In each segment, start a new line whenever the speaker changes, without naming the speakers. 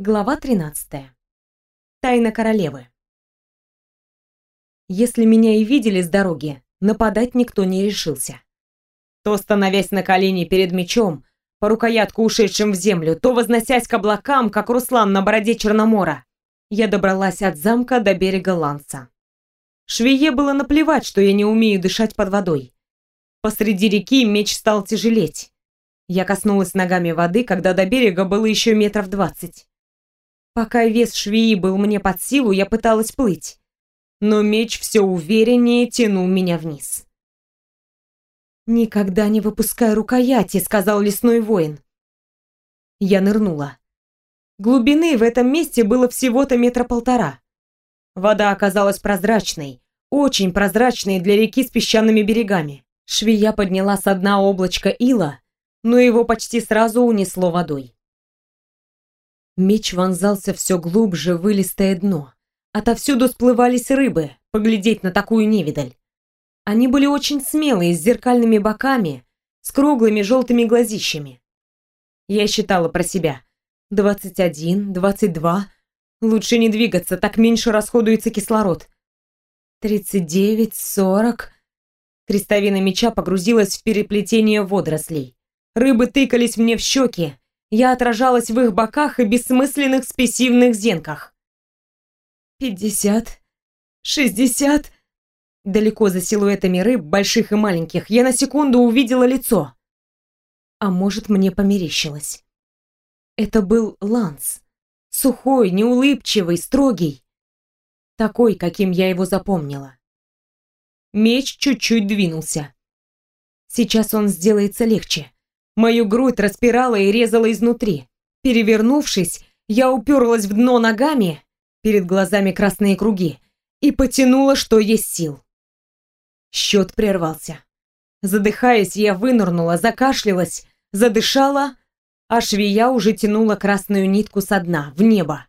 Глава 13. Тайна королевы. Если меня и видели с дороги, нападать никто не решился. То становясь на колени перед мечом, по рукоятку ушедшим в землю, то возносясь к облакам, как Руслан на бороде Черномора, я добралась от замка до берега Ланса. Швее было наплевать, что я не умею дышать под водой. Посреди реки меч стал тяжелеть. Я коснулась ногами воды, когда до берега было еще метров двадцать. Пока вес швеи был мне под силу, я пыталась плыть. Но меч все увереннее тянул меня вниз. «Никогда не выпускай рукояти», — сказал лесной воин. Я нырнула. Глубины в этом месте было всего-то метра полтора. Вода оказалась прозрачной, очень прозрачной для реки с песчаными берегами. Швея подняла со дна облачко ила, но его почти сразу унесло водой. Меч вонзался все глубже в вылистое дно. Отовсюду сплывались рыбы, поглядеть на такую невидаль. Они были очень смелые, с зеркальными боками, с круглыми желтыми глазищами. Я считала про себя. Двадцать один, двадцать два. Лучше не двигаться, так меньше расходуется кислород. Тридцать девять, сорок. Крестовина меча погрузилась в переплетение водорослей. Рыбы тыкались мне в щеки, я отражалась в их боках и бессмысленных спесивных зенках. «Пятьдесят, шестьдесят...» Далеко за силуэтами рыб, больших и маленьких, я на секунду увидела лицо. А может, мне померещилось. Это был Ланс. Сухой, неулыбчивый, строгий. Такой, каким я его запомнила. Меч чуть-чуть двинулся. Сейчас он сделается легче. Мою грудь распирала и резала изнутри. Перевернувшись, я уперлась в дно ногами, перед глазами красные круги, и потянула, что есть сил. Счет прервался. Задыхаясь, я вынырнула, закашлялась, задышала, а швея уже тянула красную нитку со дна, в небо.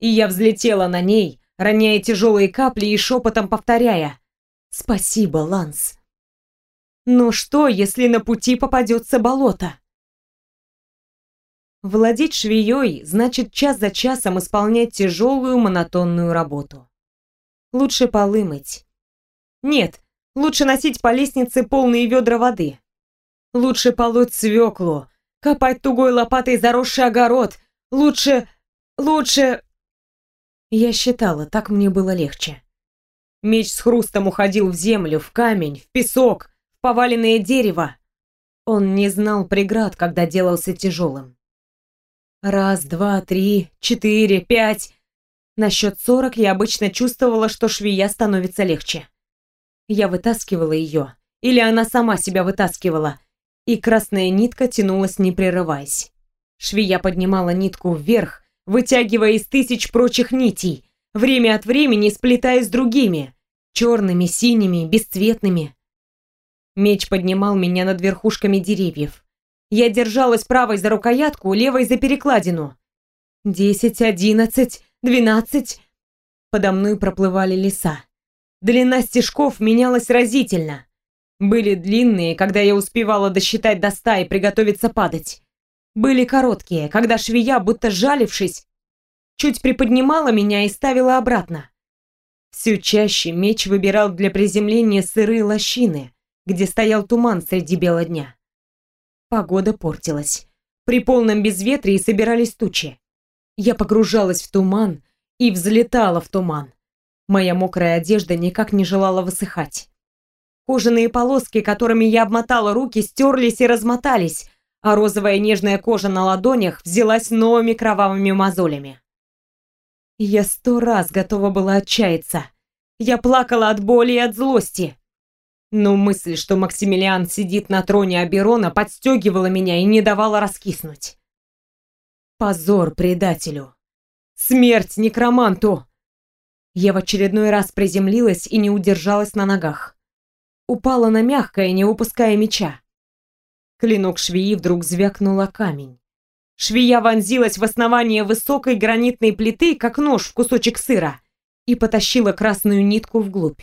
И я взлетела на ней, роняя тяжелые капли и шепотом повторяя «Спасибо, Ланс». Но что, если на пути попадется болото? Владеть швеей значит час за часом исполнять тяжелую монотонную работу. Лучше полы мыть. Нет, лучше носить по лестнице полные ведра воды. Лучше полоть свеклу, копать тугой лопатой заросший огород. Лучше... лучше... Я считала, так мне было легче. Меч с хрустом уходил в землю, в камень, в песок, поваленное дерево. Он не знал преград, когда делался тяжелым. Раз, два, три, четыре, пять. На счет сорок я обычно чувствовала, что швея становится легче. Я вытаскивала ее, или она сама себя вытаскивала, и красная нитка тянулась, не прерываясь. Швея поднимала нитку вверх, вытягивая из тысяч прочих нитей, время от времени сплетаясь с другими, черными, синими, бесцветными. Меч поднимал меня над верхушками деревьев. Я держалась правой за рукоятку, левой за перекладину. Десять, одиннадцать, двенадцать. Подо мной проплывали леса. Длина стежков менялась разительно. Были длинные, когда я успевала досчитать до ста и приготовиться падать. Были короткие, когда швея, будто жалившись, чуть приподнимала меня и ставила обратно. Все чаще меч выбирал для приземления сырые лощины, где стоял туман среди бела дня. Погода портилась. При полном безветрии собирались тучи. Я погружалась в туман и взлетала в туман. Моя мокрая одежда никак не желала высыхать. Кожаные полоски, которыми я обмотала руки, стерлись и размотались, а розовая нежная кожа на ладонях взялась новыми кровавыми мозолями. Я сто раз готова была отчаяться. Я плакала от боли и от злости. Но мысль, что Максимилиан сидит на троне Аберона, подстегивала меня и не давала раскиснуть. Позор предателю. Смерть некроманту. Я в очередной раз приземлилась и не удержалась на ногах. Упала на мягкое, не выпуская меча. Клинок швеи вдруг звякнула камень. Швея вонзилась в основание высокой гранитной плиты, как нож в кусочек сыра, и потащила красную нитку вглубь.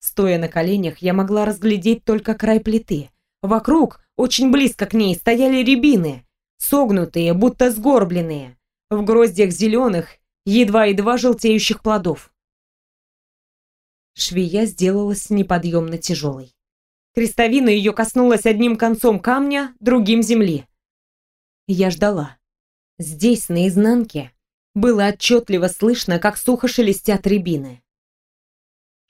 Стоя на коленях, я могла разглядеть только край плиты. Вокруг, очень близко к ней, стояли рябины, согнутые, будто сгорбленные. в гроздях зеленых, едва-едва желтеющих плодов. Швея сделалась неподъемно тяжелой. Крестовина ее коснулась одним концом камня, другим земли. Я ждала. Здесь, на изнанке, было отчетливо слышно, как сухо шелестят рябины.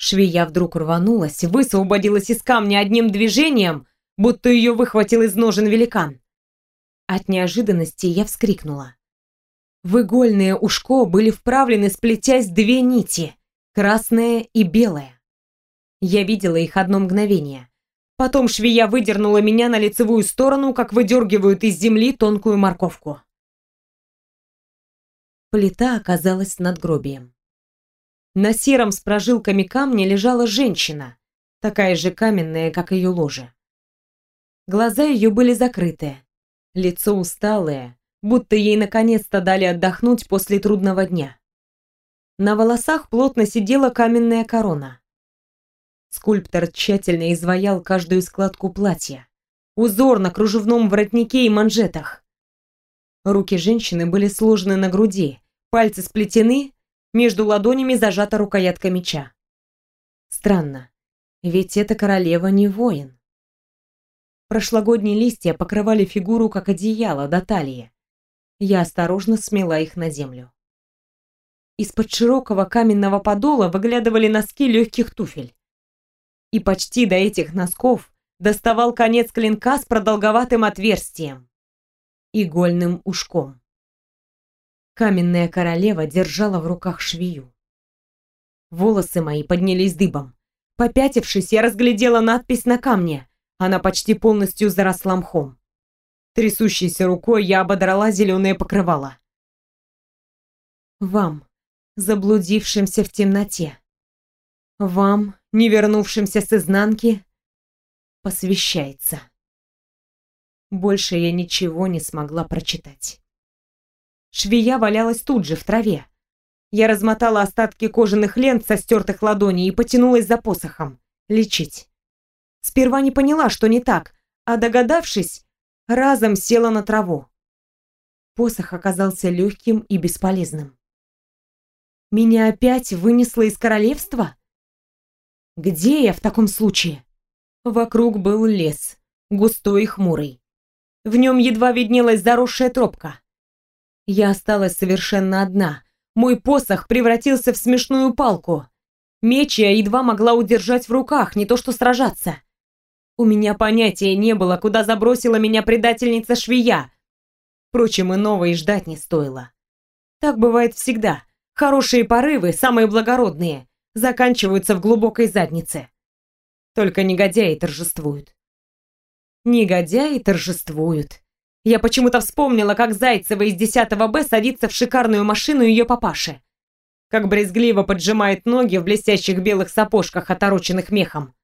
Швея вдруг рванулась, высвободилась из камня одним движением, будто ее выхватил из ножен великан. От неожиданности я вскрикнула. В игольное ушко были вправлены, сплетясь, две нити, красная и белая. Я видела их одно мгновение. Потом швея выдернула меня на лицевую сторону, как выдергивают из земли тонкую морковку. Плита оказалась над гробием. На сером с прожилками камня лежала женщина, такая же каменная, как ее ложе. Глаза ее были закрыты, лицо усталое, будто ей наконец-то дали отдохнуть после трудного дня. На волосах плотно сидела каменная корона. Скульптор тщательно изваял каждую складку платья, узор на кружевном воротнике и манжетах. Руки женщины были сложены на груди, пальцы сплетены, между ладонями зажата рукоятка меча. Странно, ведь эта королева не воин. Прошлогодние листья покрывали фигуру, как одеяло до талии. Я осторожно смела их на землю. Из-под широкого каменного подола выглядывали носки легких туфель. И почти до этих носков доставал конец клинка с продолговатым отверстием. Игольным ушком. Каменная королева держала в руках швею. Волосы мои поднялись дыбом. Попятившись, я разглядела надпись на камне. Она почти полностью заросла мхом. Трясущейся рукой я ободрала зеленое покрывало. Вам, заблудившимся в темноте. Вам, не вернувшимся с изнанки, посвящается. Больше я ничего не смогла прочитать. Швея валялась тут же, в траве. Я размотала остатки кожаных лент со стертых ладоней и потянулась за посохом. Лечить. Сперва не поняла, что не так, а догадавшись, разом села на траву. Посох оказался легким и бесполезным. Меня опять вынесло из королевства? Где я в таком случае? Вокруг был лес, густой и хмурый. В нем едва виднелась заросшая тропка. Я осталась совершенно одна. Мой посох превратился в смешную палку. Меч я едва могла удержать в руках, не то что сражаться. У меня понятия не было, куда забросила меня предательница швея. Впрочем, иного и ждать не стоило. Так бывает всегда. Хорошие порывы, самые благородные, заканчиваются в глубокой заднице. Только негодяи торжествуют. Негодяи торжествуют. Я почему-то вспомнила, как Зайцева из 10 Б садится в шикарную машину ее папаши. Как брезгливо поджимает ноги в блестящих белых сапожках, отороченных мехом.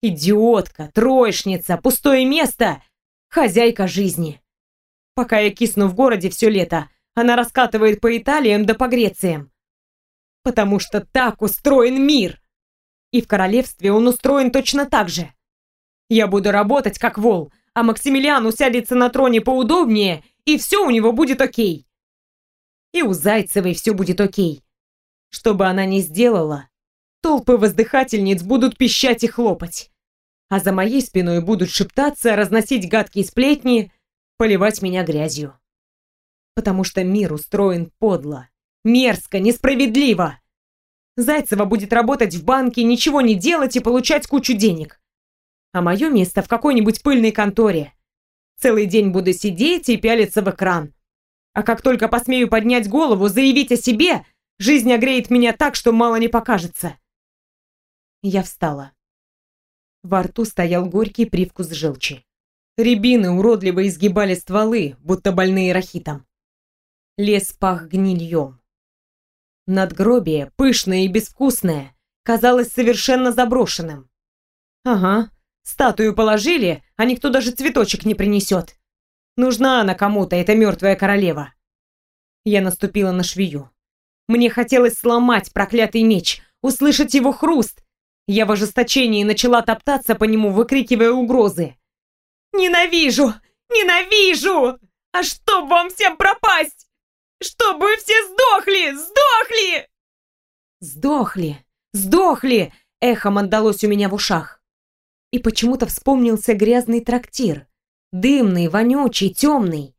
Идиотка, троечница, пустое место, хозяйка жизни. Пока я кисну в городе все лето, она раскатывает по Италиям да по Грециям. Потому что так устроен мир. И в королевстве он устроен точно так же. Я буду работать как вол, а Максимилиан усядется на троне поудобнее, и все у него будет окей. И у Зайцевой все будет окей. Что бы она ни сделала, толпы воздыхательниц будут пищать и хлопать. А за моей спиной будут шептаться, разносить гадкие сплетни, поливать меня грязью. Потому что мир устроен подло, мерзко, несправедливо. Зайцева будет работать в банке, ничего не делать и получать кучу денег а мое место в какой-нибудь пыльной конторе. Целый день буду сидеть и пялиться в экран. А как только посмею поднять голову, заявить о себе, жизнь огреет меня так, что мало не покажется. Я встала. Во рту стоял горький привкус желчи. Рябины уродливо изгибали стволы, будто больные рахитом. Лес пах гнильем. Надгробие, пышное и безвкусное, казалось совершенно заброшенным. Ага, Статую положили, а никто даже цветочек не принесет. Нужна она кому-то, эта мертвая королева. Я наступила на швею. Мне хотелось сломать проклятый меч, услышать его хруст. Я в ожесточении начала топтаться по нему, выкрикивая угрозы. «Ненавижу! Ненавижу! А чтоб вам всем пропасть! Чтобы все сдохли! Сдохли!» «Сдохли! Сдохли!» — эхом отдалось у меня в ушах. И почему-то вспомнился грязный трактир. Дымный, вонючий, темный.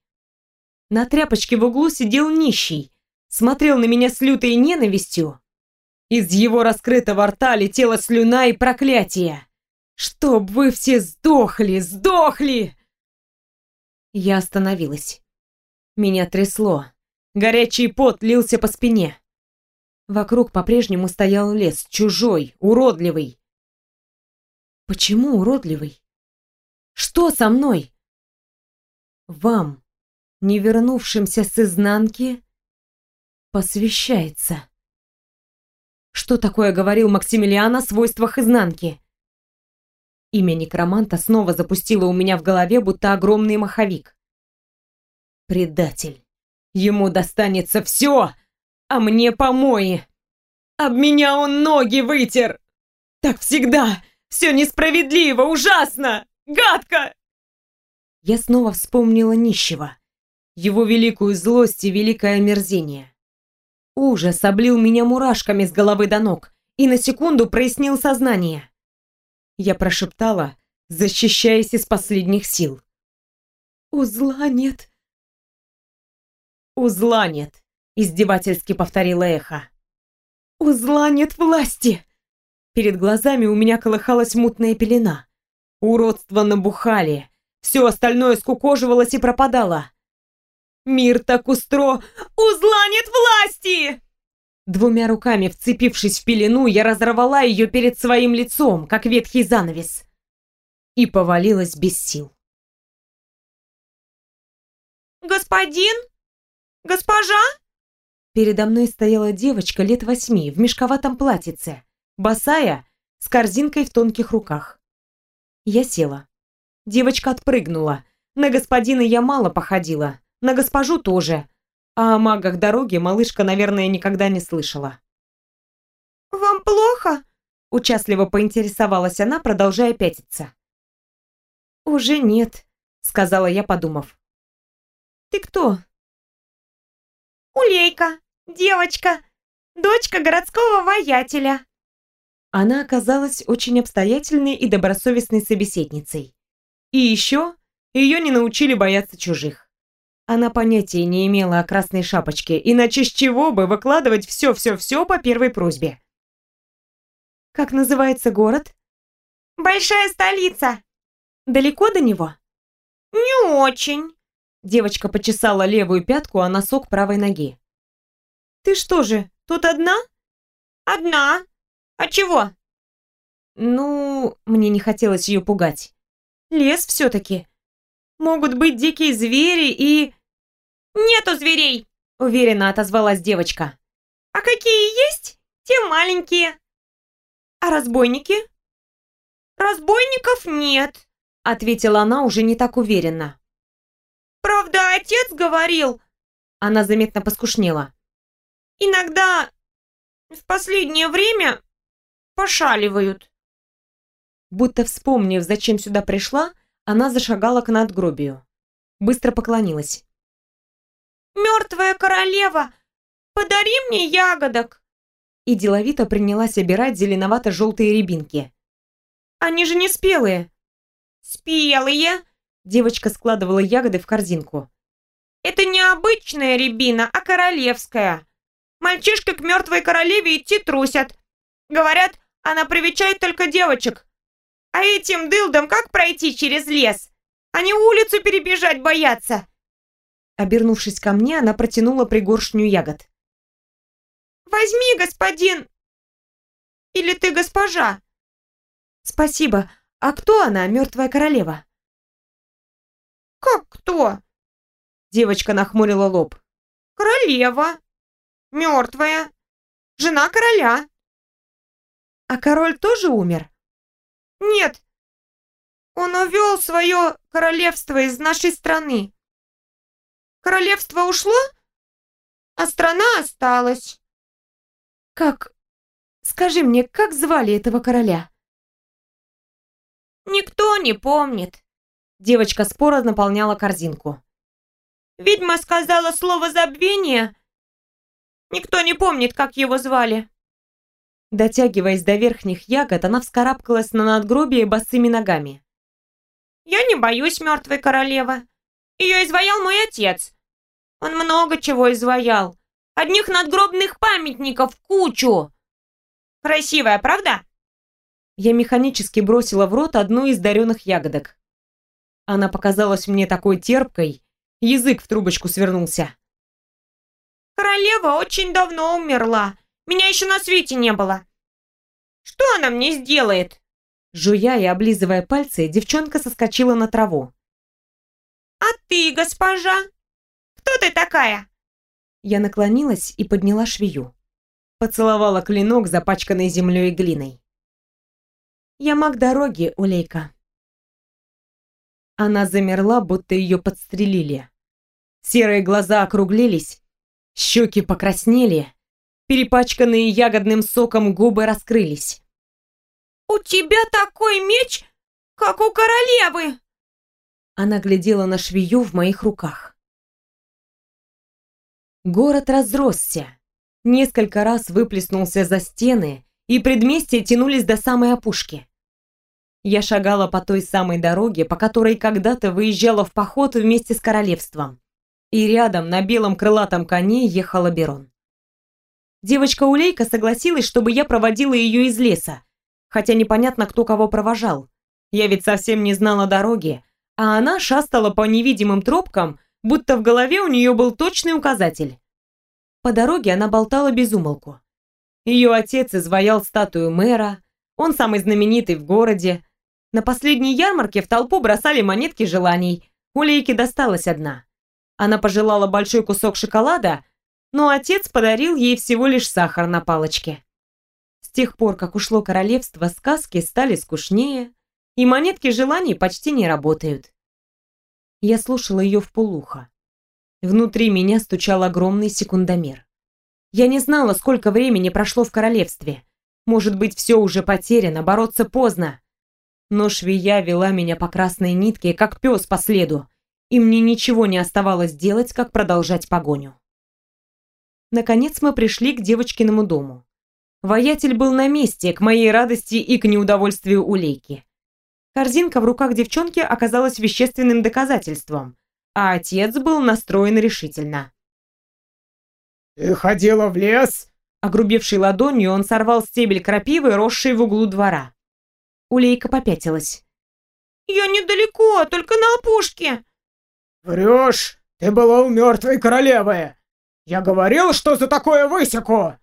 На тряпочке в углу сидел нищий, смотрел на меня с лютой ненавистью. Из его раскрытого рта летела слюна и проклятие. «Чтоб вы все сдохли, сдохли!» Я остановилась. Меня трясло. Горячий пот лился по спине. Вокруг по-прежнему стоял лес, чужой, уродливый. Почему уродливый? Что со мной? Вам, не вернувшимся с изнанки, посвящается. Что такое говорил Максимилиан о свойствах изнанки? Имя некроманта снова запустило у меня в голове, будто огромный маховик. Предатель. Ему достанется все, а мне помои. Об меня он ноги вытер. Так всегда. Все несправедливо, ужасно, гадко. Я снова вспомнила нищего. Его великую злость и великое омерзение. Ужас облил меня мурашками с головы до ног и на секунду прояснил сознание. Я прошептала, защищаясь из последних сил. «Узла нет». «Узла нет», — издевательски повторила эхо. «Узла нет власти!» Перед глазами у меня колыхалась мутная пелена. Уродство набухали. Все остальное скукоживалось и пропадало. Мир так устро... Узла нет власти! Двумя руками вцепившись в пелену, я разорвала ее перед своим лицом, как ветхий занавес, и повалилась без сил.
«Господин? Госпожа?»
Передо мной стояла девочка лет восьми в мешковатом платьице, босая, с корзинкой в тонких руках. Я села. Девочка отпрыгнула. На господина я мало походила, на госпожу тоже, а о магах дороги малышка, наверное, никогда не слышала.
«Вам плохо?»
– участливо поинтересовалась она, продолжая пятиться. «Уже нет», – сказала я, подумав. «Ты кто?»
«Улейка, девочка, дочка городского воятеля».
Она оказалась очень обстоятельной и добросовестной собеседницей. И еще ее не научили бояться чужих. Она понятия не имела о красной шапочке, иначе с чего бы выкладывать все-все-все по первой просьбе. «Как называется город?»
«Большая столица».
«Далеко до него?»
«Не очень».
Девочка почесала левую пятку, а носок правой ноги. «Ты что же, тут одна?»
«Одна. А чего?»
«Ну, мне не хотелось ее пугать. Лес все-таки. Могут быть дикие звери и...»
«Нету зверей!»
— уверенно отозвалась девочка.
«А какие есть, те маленькие».
«А разбойники?»
«Разбойников нет», —
ответила она уже не так уверенно.
«Правда, отец говорил...»
Она заметно поскушнела.
«Иногда в последнее время пошаливают».
Будто вспомнив, зачем сюда пришла, она зашагала к надгробию. Быстро поклонилась.
«Мертвая королева, подари мне ягодок!»
И деловито принялась обирать зеленовато-желтые рябинки. «Они же не спелые!»
«Спелые!»
Девочка складывала ягоды в корзинку.
«Это не обычная рябина, а королевская. Мальчишки к мертвой королеве идти трусят. Говорят, она привечает только девочек. А этим дылдам как пройти через лес? Они улицу перебежать боятся.
Обернувшись ко мне, она протянула пригоршню ягод.
«Возьми, господин! Или ты госпожа?»
«Спасибо. А кто она, мертвая королева?»
«Как кто?»
Девочка нахмурила лоб.
«Королева. Мертвая. Жена короля».
«А король тоже умер?»
«Нет. Он увел свое королевство из нашей страны. Королевство ушло, а страна осталась.
Как? Скажи мне, как звали этого короля?
Никто не помнит.
Девочка споро наполняла корзинку.
Ведьма сказала слово «забвение». Никто не помнит, как его звали.
Дотягиваясь до верхних ягод, она вскарабкалась на надгробие босыми ногами.
«Я не боюсь мертвой королевы. Ее изваял мой отец. Он много чего изваял. Одних надгробных памятников кучу. Красивая, правда?»
Я механически бросила в рот одну из даренных ягодок. Она показалась мне такой терпкой, язык в трубочку свернулся.
«Королева очень давно умерла. Меня еще на свете не было. Что она мне сделает?»
Жуя и облизывая пальцы, девчонка соскочила на траву.
«А ты, госпожа? Кто ты такая?»
Я наклонилась и подняла швею. Поцеловала клинок, запачканный землей и глиной. «Я маг дороги, Улейка». Она замерла, будто ее подстрелили. Серые глаза округлились, щеки покраснели, Перепачканные ягодным соком губы раскрылись.
«У тебя такой меч, как у королевы!»
Она глядела на швею в моих руках. Город разросся. Несколько раз выплеснулся за стены, и предместья тянулись до самой опушки. Я шагала по той самой дороге, по которой когда-то выезжала в поход вместе с королевством. И рядом на белом крылатом коне ехала Берон. Девочка-улейка согласилась, чтобы я проводила ее из леса, хотя непонятно, кто кого провожал. Я ведь совсем не знала дороги, а она шастала по невидимым тропкам, будто в голове у нее был точный указатель. По дороге она болтала без умолку. Ее отец изваял статую мэра, он самый знаменитый в городе. На последней ярмарке в толпу бросали монетки желаний. Улейке досталась одна. Она пожелала большой кусок шоколада, но отец подарил ей всего лишь сахар на палочке. С тех пор, как ушло королевство, сказки стали скучнее, и монетки желаний почти не работают. Я слушала ее в полухо. Внутри меня стучал огромный секундомер. Я не знала, сколько времени прошло в королевстве. Может быть, все уже потеряно, бороться поздно. Но швея вела меня по красной нитке, как пес по следу, и мне ничего не оставалось делать, как продолжать погоню. Наконец мы пришли к девочкиному дому. Воятель был на месте, к моей радости и к неудовольствию улейки. Корзинка в руках девчонки оказалась вещественным доказательством, а отец был настроен решительно.
«Ты ходила в лес?»
Огрубевшей ладонью он сорвал стебель крапивы, росший в углу двора. Улейка попятилась.
«Я недалеко, только на опушке».
«Врешь! Ты была у мертвой королевы! Я говорил, что за такое высеку!»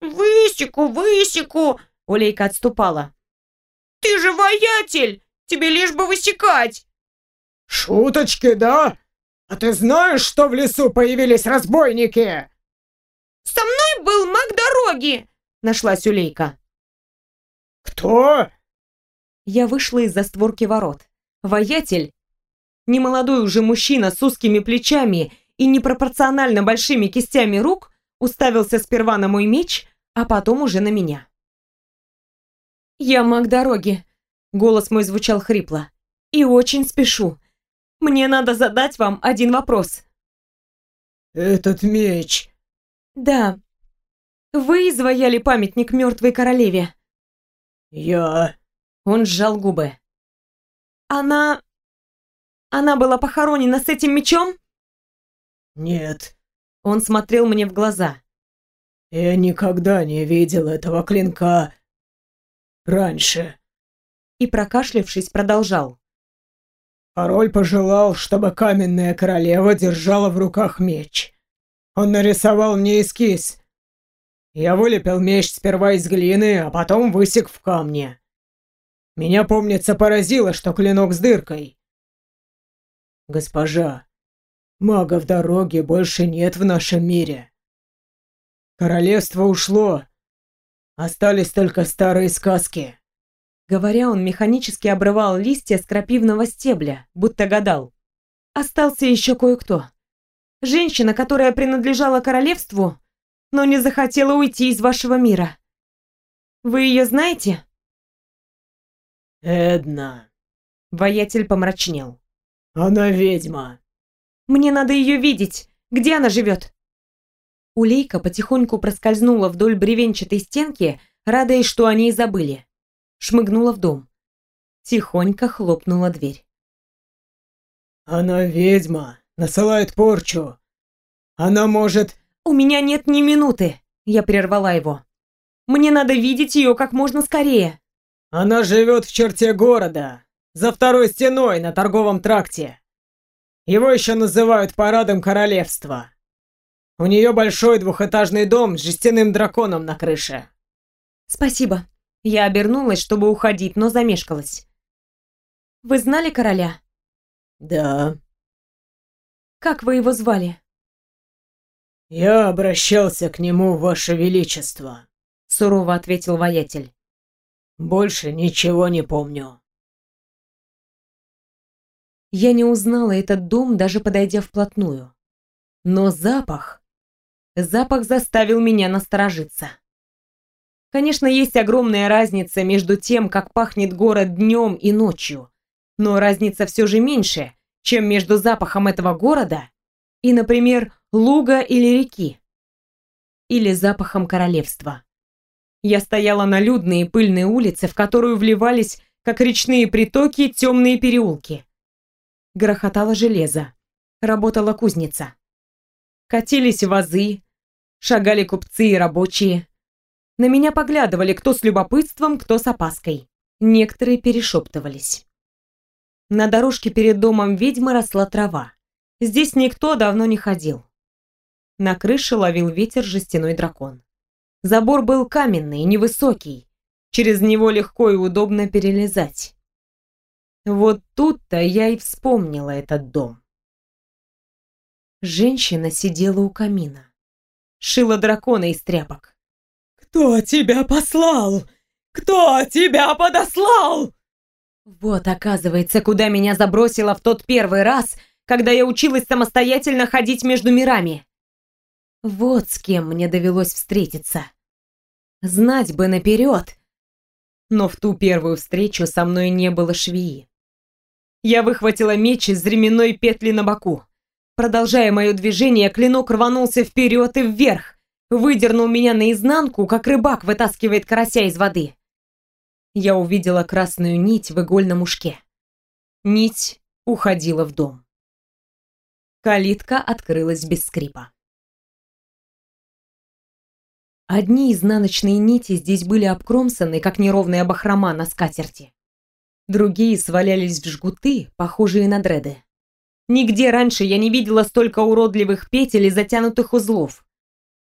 «Высеку, высеку!»
Улейка отступала.
«Ты же воятель! Тебе лишь бы высекать!»
«Шуточки, да? А ты знаешь, что в лесу появились разбойники?»
«Со мной был маг дороги!» Нашлась Улейка.
«Кто?»
Я вышла из-за створки ворот. Воятель, немолодой уже мужчина с узкими плечами и непропорционально большими кистями рук уставился сперва на мой меч, а потом уже на меня. «Я маг дороги», — голос мой звучал хрипло, — «и очень спешу. Мне надо задать вам один вопрос».
«Этот меч...»
«Да. Вы изваяли памятник мертвой королеве?»
«Я...»
Он сжал губы. «Она... она была похоронена с этим мечом?»
«Нет».
Он смотрел мне в глаза.
«Я никогда не видел этого клинка раньше».
И, прокашлявшись, продолжал.
Король пожелал, чтобы каменная королева держала в руках меч. Он нарисовал мне эскиз. Я вылепил меч сперва из глины, а потом высек в камне. Меня, помнится, поразило, что клинок с дыркой. Госпожа, Магов дороги больше нет в нашем мире. Королевство ушло. Остались только старые сказки.
Говоря, он механически обрывал листья с крапивного стебля, будто гадал. Остался еще кое-кто. Женщина, которая принадлежала королевству, но не захотела уйти из вашего мира. Вы ее знаете?
Эдна.
Воятель помрачнел.
Она ведьма.
Мне надо ее видеть. Где она живет?» Улейка потихоньку проскользнула вдоль бревенчатой стенки, радуясь, что они и забыли. Шмыгнула в дом. Тихонько хлопнула дверь.
«Она ведьма, насылает порчу. Она может...»
«У меня нет ни минуты!» Я прервала его. «Мне надо видеть ее как можно скорее!»
«Она живет в черте города, за второй стеной на торговом тракте. Его еще называют парадом королевства. У нее большой двухэтажный дом с жестяным драконом на крыше».
«Спасибо». Я обернулась, чтобы уходить, но замешкалась. «Вы знали короля?»
«Да».
«Как вы его звали?»
«Я обращался к нему, Ваше Величество», — сурово ответил воятель. «Больше ничего не помню».
Я не узнала этот дом, даже подойдя вплотную. Но запах... Запах заставил меня насторожиться. Конечно, есть огромная разница между тем, как пахнет город днем и ночью. Но разница все же меньше, чем между запахом этого города и, например, луга или реки. Или запахом королевства. Я стояла на людной и пыльной улице, в которую вливались, как речные притоки, темные переулки. Грохотало железо. Работала кузница. Катились вазы, шагали купцы и рабочие. На меня поглядывали кто с любопытством, кто с опаской. Некоторые перешептывались. На дорожке перед домом ведьмы росла трава. Здесь никто давно не ходил. На крыше ловил ветер жестяной дракон. Забор был каменный, невысокий. Через него легко и удобно перелезать. Вот тут-то я и вспомнила этот дом. Женщина сидела у камина. Шила дракона из тряпок.
«Кто тебя послал? Кто тебя подослал?»
Вот, оказывается, куда меня забросило в тот первый раз, когда я училась самостоятельно ходить между мирами. Вот с кем мне довелось встретиться. Знать бы наперед. Но в ту первую встречу со мной не было швеи. Я выхватила меч из ременной петли на боку. Продолжая мое движение, клинок рванулся вперед и вверх, выдернул меня наизнанку, как рыбак вытаскивает карася из воды. Я увидела красную нить в игольном ушке. Нить уходила в дом. Калитка открылась без скрипа. Одни изнаночные нити здесь были обкромсаны, как неровная бахрома на скатерти. Другие свалялись в жгуты, похожие на дреды. Нигде раньше я не видела столько уродливых петель и затянутых узлов.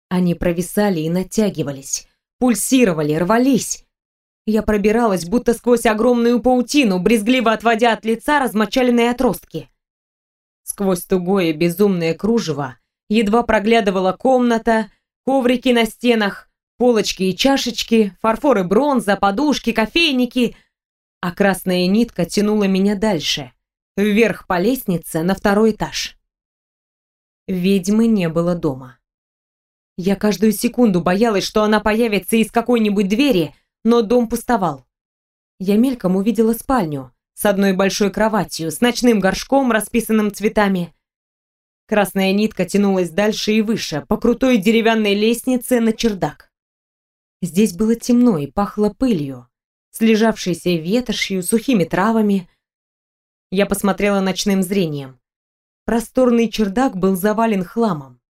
Они провисали и натягивались, пульсировали, рвались. Я пробиралась, будто сквозь огромную паутину, брезгливо отводя от лица размочаленные отростки. Сквозь тугое безумное кружево едва проглядывала комната, Коврики на стенах, полочки и чашечки, фарфор и бронза, подушки, кофейники. А красная нитка тянула меня дальше, вверх по лестнице на второй этаж. Ведьмы не было дома. Я каждую секунду боялась, что она появится из какой-нибудь двери, но дом пустовал. Я мельком увидела спальню с одной большой кроватью, с ночным горшком, расписанным цветами, Красная нитка тянулась дальше и выше, по крутой деревянной лестнице на чердак. Здесь было темно и пахло пылью, слежавшейся ветошью, сухими травами. Я посмотрела ночным зрением. Просторный чердак был завален хламом.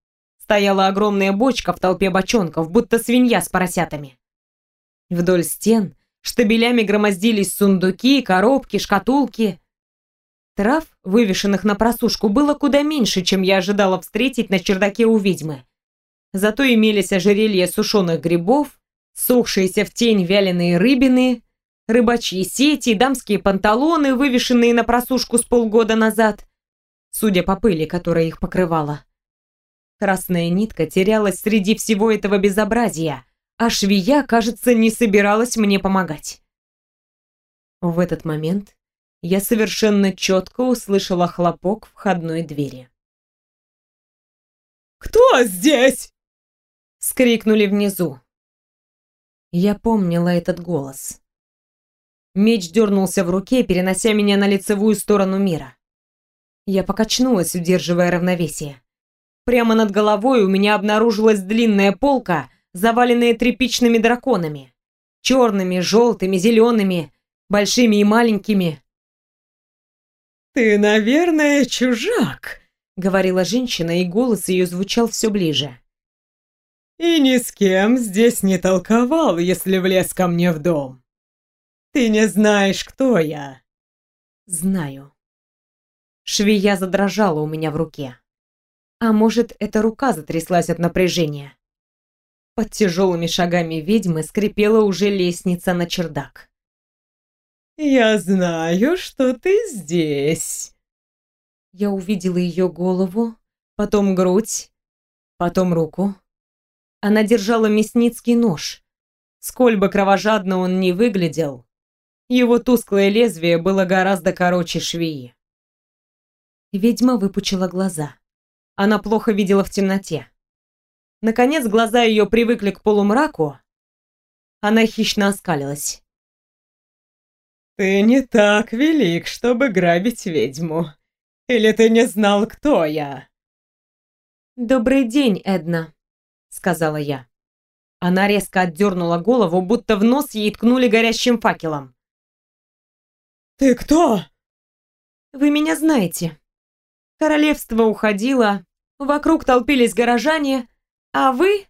Стояла огромная бочка в толпе бочонков, будто свинья с поросятами. Вдоль стен штабелями громоздились сундуки, коробки, шкатулки. Трав, вывешенных на просушку, было куда меньше, чем я ожидала встретить на чердаке у ведьмы. Зато имелись ожерелья сушеных грибов, сохшиеся в тень вяленые рыбины, рыбачьи сети, дамские панталоны, вывешенные на просушку с полгода назад, судя по пыли, которая их покрывала. Красная нитка терялась среди всего этого безобразия, а швея, кажется, не собиралась мне помогать. В этот момент я совершенно четко услышала хлопок входной двери.
«Кто здесь?»
— скрикнули внизу. Я помнила этот голос. Меч дернулся в руке, перенося меня на лицевую сторону мира. Я покачнулась, удерживая равновесие. Прямо над головой у меня обнаружилась длинная полка, заваленная тряпичными драконами. Черными, желтыми, зелеными, большими и маленькими.
«Ты, наверное, чужак», —
говорила женщина, и голос ее звучал все ближе.
«И ни с кем здесь не толковал, если влез ко мне в дом. Ты не знаешь, кто я».
«Знаю». Швея задрожала у меня в руке. А может, эта рука затряслась от напряжения. Под тяжелыми шагами ведьмы скрипела уже лестница на чердак.
«Я знаю, что ты здесь».
Я увидела ее голову, потом грудь, потом руку. Она держала мясницкий нож. Сколь бы кровожадно он ни выглядел, его тусклое лезвие было гораздо короче швеи. Ведьма выпучила глаза. Она плохо видела в темноте. Наконец глаза ее привыкли к полумраку. Она хищно оскалилась.
«Ты не так велик, чтобы грабить ведьму. Или ты не знал, кто я?»
«Добрый день, Эдна», — сказала я. Она резко отдернула голову, будто в нос ей ткнули горящим факелом.
«Ты кто?»
«Вы меня знаете. Королевство уходило, вокруг толпились горожане, а вы...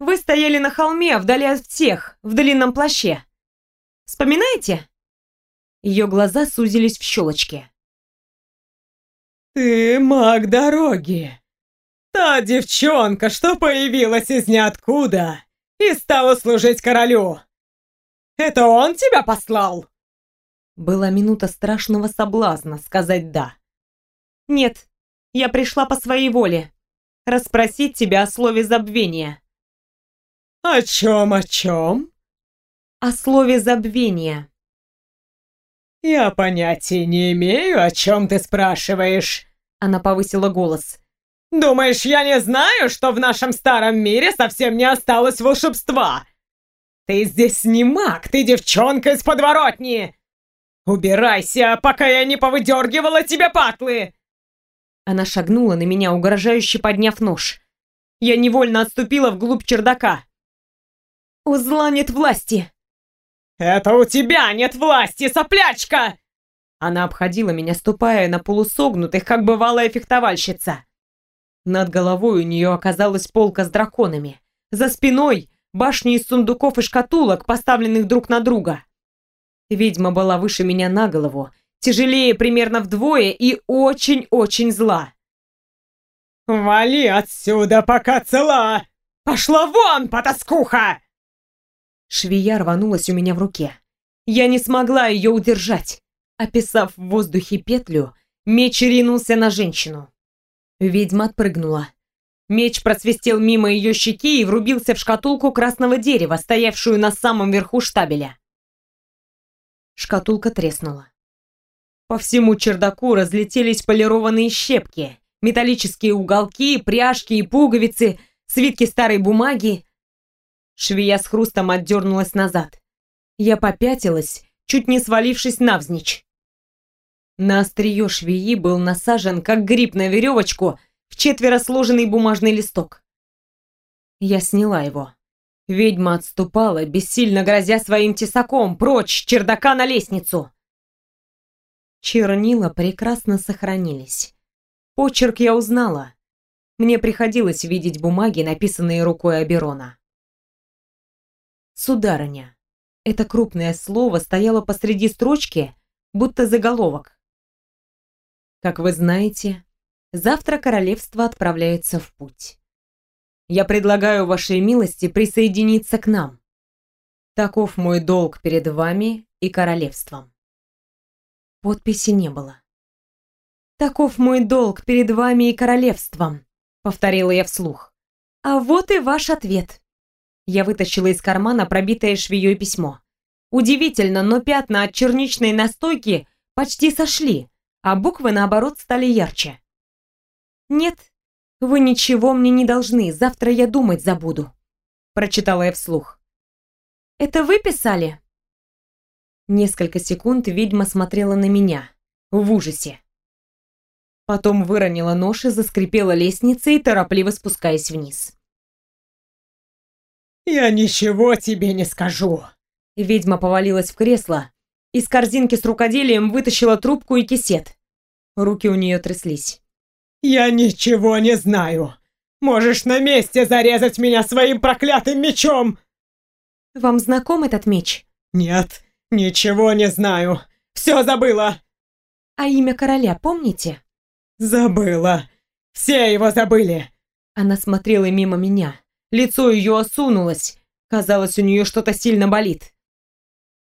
Вы стояли на холме, вдали от всех, в длинном плаще. Вспоминаете?» Ее глаза сузились в щелочки.
«Ты маг дороги. Та девчонка, что появилась из ниоткуда и стала служить королю. Это он тебя послал?»
Была минута страшного соблазна сказать «да». «Нет, я пришла по своей воле. Расспросить тебя о слове забвения».
«О чем, о чем?»
«О слове забвения».
«Я понятия не имею, о чем ты спрашиваешь», — она повысила голос. «Думаешь, я не знаю, что в нашем старом мире совсем не осталось волшебства? Ты здесь не маг, ты девчонка из подворотни! Убирайся, пока я не повыдергивала тебе патлы!»
Она шагнула на меня, угрожающе подняв нож. Я невольно отступила вглубь чердака. «У зла нет власти!»
«Это у тебя нет власти, соплячка!»
Она обходила меня, ступая на полусогнутых, как бывалая фехтовальщица. Над головой у нее оказалась полка с драконами. За спиной башни из сундуков и шкатулок, поставленных друг на друга. Ведьма была выше меня на голову, тяжелее примерно вдвое и очень-очень зла.
«Вали отсюда, пока цела! Пошла вон, потаскуха!»
Швея рванулась у меня в руке. Я не смогла ее удержать. Описав в воздухе петлю, меч ринулся на женщину. Ведьма отпрыгнула. Меч просвистел мимо ее щеки и врубился в шкатулку красного дерева, стоявшую на самом верху штабеля. Шкатулка треснула. По всему чердаку разлетелись полированные щепки, металлические уголки, пряжки и пуговицы, свитки старой бумаги, Швея с хрустом отдернулась назад. Я попятилась, чуть не свалившись навзничь. На острие швеи был насажен, как гриб на веревочку, в четверо сложенный бумажный листок. Я сняла его. Ведьма отступала, бессильно грозя своим тесаком, прочь, чердака на лестницу. Чернила прекрасно сохранились. Почерк я узнала. Мне приходилось видеть бумаги, написанные рукой Аберона. «Сударыня». Это крупное слово стояло посреди строчки, будто заголовок. Как вы знаете, завтра королевство отправляется в путь. Я предлагаю вашей милости присоединиться к нам. Таков мой долг перед вами и королевством. Подписи не было. Таков мой долг перед вами и королевством, повторила я вслух. А вот и ваш ответ. Я вытащила из кармана пробитое швеей письмо. Удивительно, но пятна от черничной настойки почти сошли, а буквы, наоборот, стали ярче. «Нет, вы ничего мне не должны, завтра я думать забуду», прочитала я вслух. «Это вы писали?» Несколько секунд ведьма смотрела на меня, в ужасе. Потом выронила нож и заскрипела лестницей, торопливо спускаясь вниз.
«Я ничего тебе не скажу!»
Ведьма повалилась в кресло, из корзинки с рукоделием вытащила трубку и кисет. Руки у нее тряслись.
«Я ничего не знаю! Можешь на месте зарезать меня своим проклятым мечом!»
«Вам знаком этот меч?»
«Нет, ничего не знаю. Все забыла!»
«А имя короля помните?»
«Забыла. Все его забыли!»
Она смотрела мимо меня. Лицо ее осунулось. Казалось, у нее что-то сильно болит.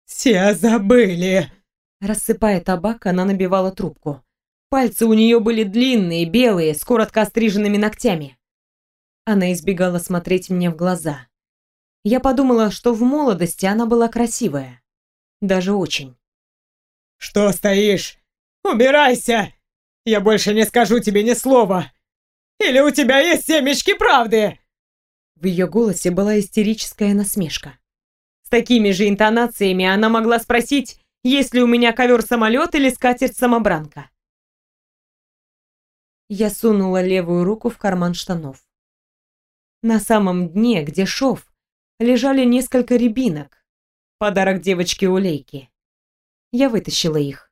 «Все забыли!»
Рассыпая табак, она набивала трубку. Пальцы у нее были длинные, белые, с коротко остриженными ногтями. Она избегала смотреть мне в глаза. Я подумала, что в молодости она была красивая. Даже очень.
«Что стоишь? Убирайся! Я больше не скажу тебе ни слова! Или у тебя есть семечки правды?»
В ее голосе была истерическая насмешка. С такими же интонациями она могла спросить, есть ли у меня ковер-самолет или скатерть-самобранка. Я сунула левую руку в карман штанов. На самом дне, где шов, лежали несколько рябинок. Подарок девочке Улейки. Я вытащила их.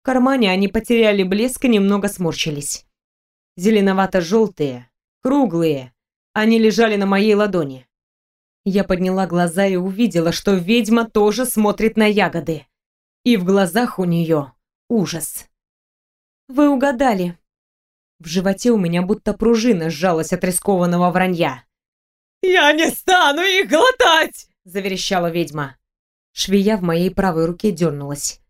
В кармане они потеряли блеск и немного сморщились. Зеленовато-желтые, круглые. Они лежали на моей ладони. Я подняла глаза и увидела, что ведьма тоже смотрит на ягоды. И в глазах у нее ужас. «Вы угадали». В животе у меня будто пружина сжалась от рискованного вранья.
«Я не стану их глотать!»
– заверещала ведьма. Швея в моей правой руке дернулась.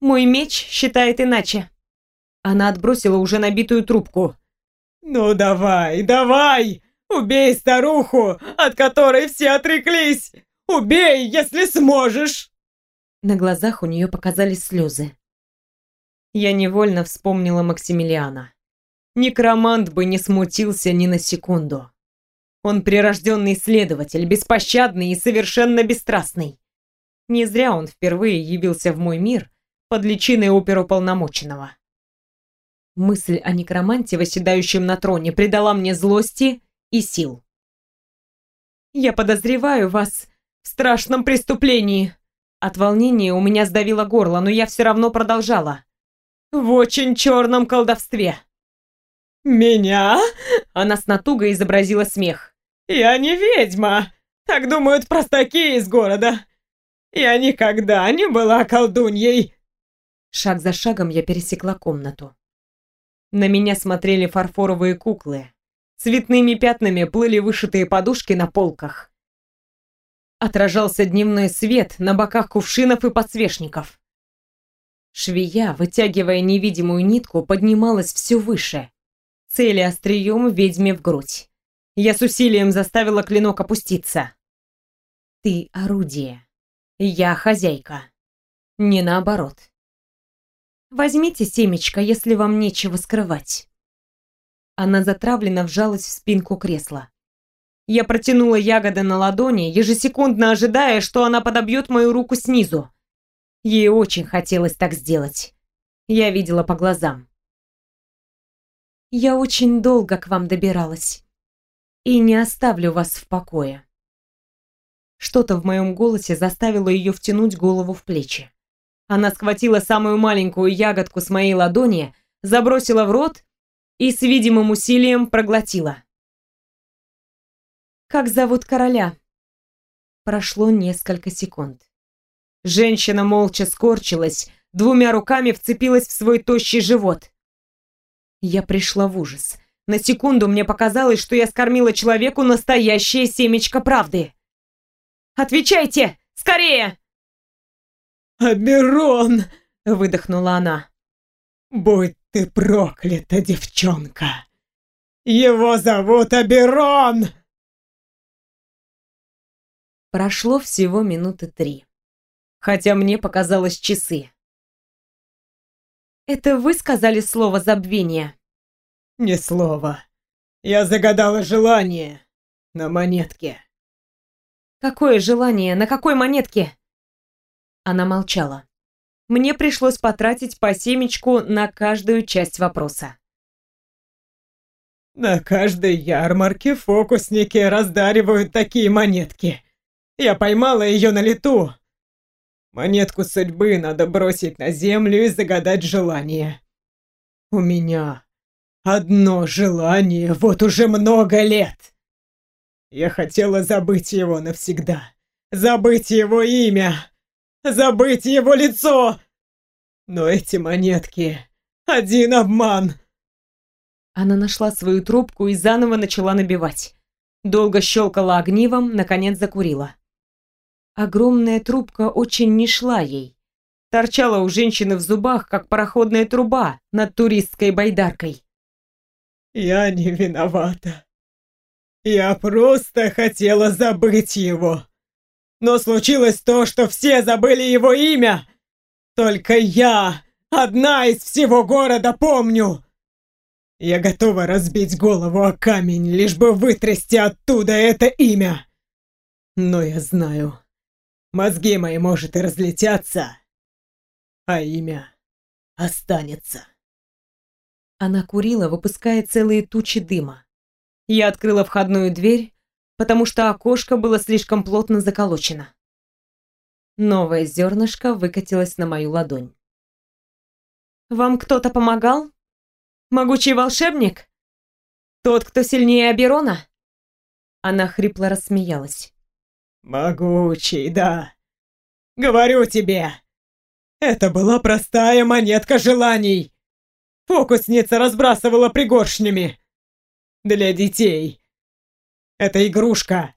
«Мой меч считает иначе». Она отбросила уже набитую трубку.
«Ну давай, давай! Убей старуху, от которой все отреклись! Убей, если сможешь!»
На глазах у нее показались слезы. Я невольно вспомнила Максимилиана. Некромант бы не смутился ни на секунду. Он прирожденный следователь, беспощадный и совершенно бесстрастный. Не зря он впервые явился в мой мир под личиной оперуполномоченного. Мысль о некроманте, восседающем на троне, придала мне злости и сил. «Я подозреваю вас в страшном преступлении!» От волнения у меня сдавило горло, но я все равно продолжала. «В очень черном колдовстве!»
«Меня?»
Она с натугой изобразила смех.
«Я не ведьма! Так думают простаки из города! Я никогда не была колдуньей!»
Шаг за шагом я пересекла комнату. На меня смотрели фарфоровые куклы. Цветными пятнами плыли вышитые подушки на полках. Отражался дневной свет на боках кувшинов и подсвечников. Швея, вытягивая невидимую нитку, поднималась все выше. Цели острием ведьме в грудь. Я с усилием заставила клинок опуститься. Ты орудие. Я хозяйка. Не наоборот. Возьмите семечко, если вам нечего скрывать. Она затравленно вжалась в спинку кресла. Я протянула ягоды на ладони, ежесекундно ожидая, что она подобьет мою руку снизу. Ей очень хотелось так сделать. Я видела по глазам. Я очень долго к вам добиралась. И не оставлю вас в покое. Что-то в моем голосе заставило ее втянуть голову в плечи. Она схватила самую маленькую ягодку с моей ладони, забросила в рот и с видимым усилием проглотила. «Как зовут короля?» Прошло несколько секунд. Женщина молча скорчилась, двумя руками вцепилась в свой тощий живот. Я пришла в ужас. На секунду мне показалось, что я скормила человеку настоящее семечко правды. «Отвечайте! Скорее!»
«Аберон!» — выдохнула
она.
«Будь ты проклята, девчонка! Его зовут Аберон!»
Прошло всего минуты три. Хотя мне показалось часы. «Это вы сказали слово забвения?»
«Не слово. Я загадала желание на монетке».
«Какое желание? На какой монетке?» Она молчала. мне пришлось потратить по семечку на каждую часть вопроса.
На каждой ярмарке фокусники раздаривают такие монетки. Я поймала ее на лету. Монетку судьбы надо бросить на землю и загадать желание. У меня одно желание вот уже много лет. Я хотела забыть его навсегда. Забыть его имя. Забыть его лицо. Но эти монетки — один обман.
Она нашла свою трубку и заново начала набивать. Долго щелкала огнивом, наконец закурила. Огромная трубка очень не шла ей. Торчала у женщины в зубах, как пароходная труба над туристской байдаркой.
«Я не виновата. Я просто хотела забыть его. Но случилось то, что все забыли его имя. Только я, одна из всего города, помню. Я готова разбить голову о камень, лишь бы вытрясти оттуда это имя. Но я знаю, мозги мои, может, и разлетятся, а имя останется.
Она курила, выпуская целые тучи дыма. Я открыла входную дверь, потому что окошко было слишком плотно заколочено. Новое зернышко выкатилось на мою ладонь. «Вам кто-то помогал?» Могучий волшебник? Тот, кто сильнее Аберона?» Она хрипло рассмеялась.
«Могучий, да. Говорю тебе, это была простая монетка желаний. Фокусница разбрасывала пригоршнями. Для детей. Это игрушка.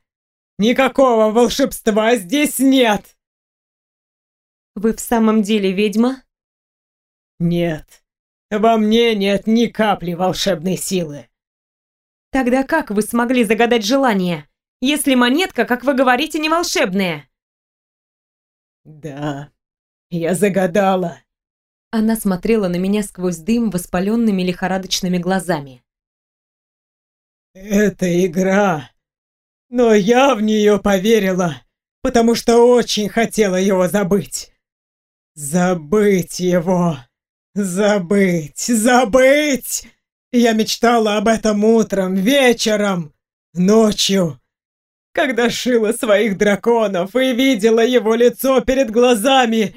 Никакого волшебства здесь нет!»
«Вы в самом деле ведьма?»
«Нет. Во мне нет ни капли волшебной силы.
Тогда как вы смогли загадать желание, если монетка, как вы говорите, не волшебная?
Да, я загадала.
Она смотрела на меня сквозь дым воспаленными лихорадочными глазами.
Это игра. Но я в нее поверила, потому что очень хотела его забыть. Забыть его. Забыть, забыть! Я мечтала об этом утром, вечером, ночью, когда шила своих драконов и видела его лицо перед глазами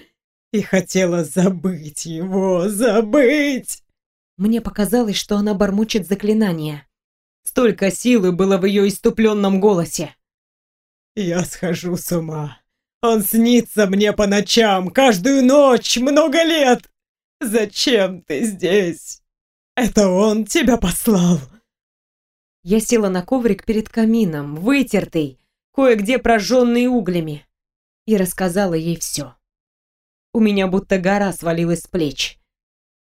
и хотела забыть его, забыть.
Мне показалось, что она бормочет заклинание. Столько силы было в ее иступленном голосе.
Я схожу с ума. Он снится мне по ночам, каждую ночь, много лет. Зачем ты здесь? Это он тебя послал!»
Я села на коврик перед камином, вытертый, кое-где прожженный углями, и рассказала ей все. У меня будто гора свалилась с плеч.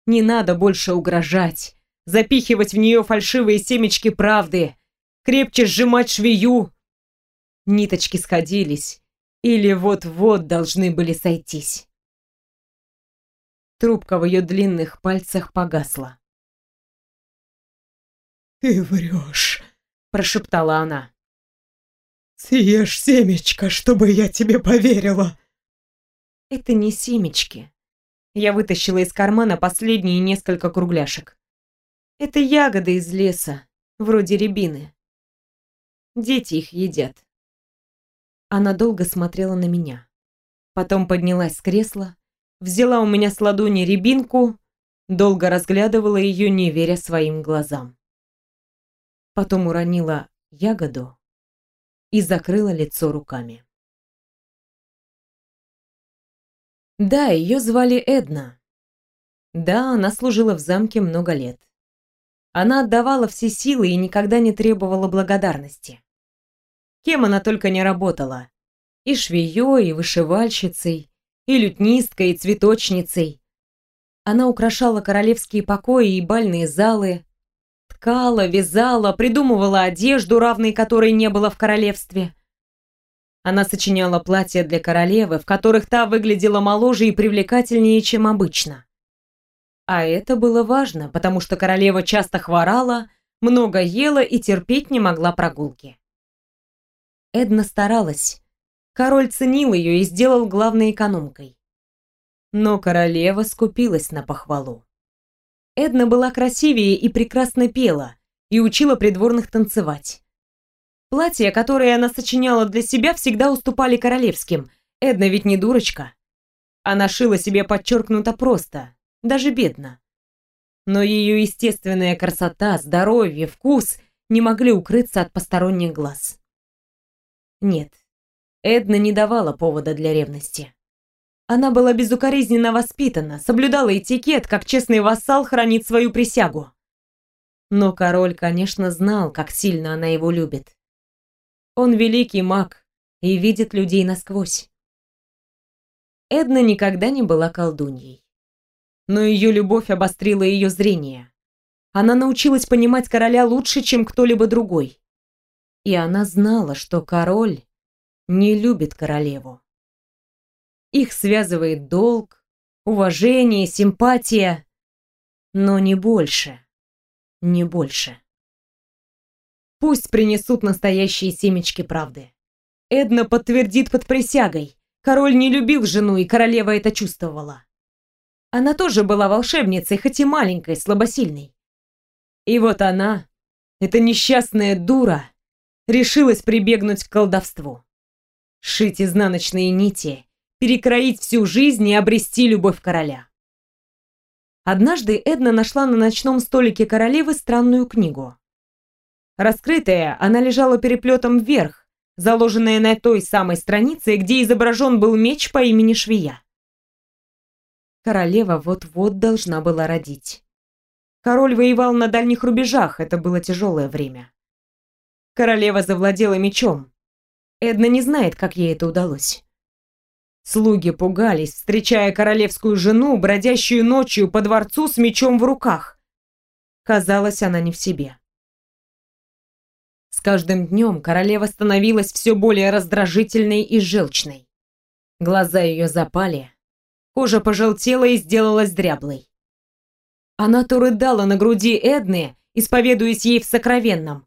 Не надо больше угрожать, запихивать в нее фальшивые семечки правды, крепче сжимать швею. Ниточки сходились или вот-вот должны были сойтись. Трубка в ее длинных пальцах погасла.
«Ты врешь», —
прошептала она.
«Съешь семечко, чтобы я тебе поверила».
«Это не семечки». Я вытащила из кармана последние несколько кругляшек. «Это ягоды из леса, вроде рябины. Дети их едят». Она долго смотрела на меня. Потом поднялась с кресла, взяла у меня с ладони рябинку, долго разглядывала ее, не веря своим глазам. Потом уронила ягоду и закрыла лицо руками. Да, ее звали Эдна. Да, она служила в замке много лет. Она отдавала все силы и никогда не требовала благодарности. Кем она только не работала. И швеей, и вышивальщицей, и лютнисткой, и цветочницей. Она украшала королевские покои и бальные залы, ткала, вязала, придумывала одежду, равной которой не было в королевстве. Она сочиняла платья для королевы, в которых та выглядела моложе и привлекательнее, чем обычно. А это было важно, потому что королева часто хворала, много ела и терпеть не могла прогулки. Эдна старалась, Король ценил ее и сделал главной экономкой. Но королева скупилась на похвалу. Эдна была красивее и прекрасно пела, и учила придворных танцевать. Платья, которые она сочиняла для себя, всегда уступали королевским. Эдна ведь не дурочка. Она шила себе подчеркнуто просто, даже бедно. Но ее естественная красота, здоровье, вкус не могли укрыться от посторонних глаз. Нет, Эдна не давала повода для ревности. Она была безукоризненно воспитана, соблюдала этикет, как честный вассал хранит свою присягу. Но король, конечно, знал, как сильно она его любит. Он великий маг и видит людей насквозь. Эдна никогда не была колдуньей. Но ее любовь обострила ее зрение. Она научилась понимать короля лучше, чем кто-либо другой. И она знала, что король не любит королеву. Их связывает долг, уважение, симпатия, но не больше, не больше. Пусть принесут настоящие семечки правды. Эдна подтвердит под присягой. Король не любил жену, и королева это чувствовала. Она тоже была волшебницей, хоть и маленькой, слабосильной. И вот она, эта несчастная дура, решилась прибегнуть к колдовству шить изнаночные нити, перекроить всю жизнь и обрести любовь короля. Однажды Эдна нашла на ночном столике королевы странную книгу. Раскрытая, она лежала переплетом вверх, заложенная на той самой странице, где изображен был меч по имени Швея. Королева вот-вот должна была родить. Король воевал на дальних рубежах, это было тяжелое время. Королева завладела мечом, Эдна не знает, как ей это удалось. Слуги пугались, встречая королевскую жену, бродящую ночью по дворцу с мечом в руках. Казалось, она не в себе. С каждым днем королева становилась все более раздражительной и желчной. Глаза ее запали, кожа пожелтела и сделалась дряблой. Она то рыдала на груди Эдны, исповедуясь ей в сокровенном,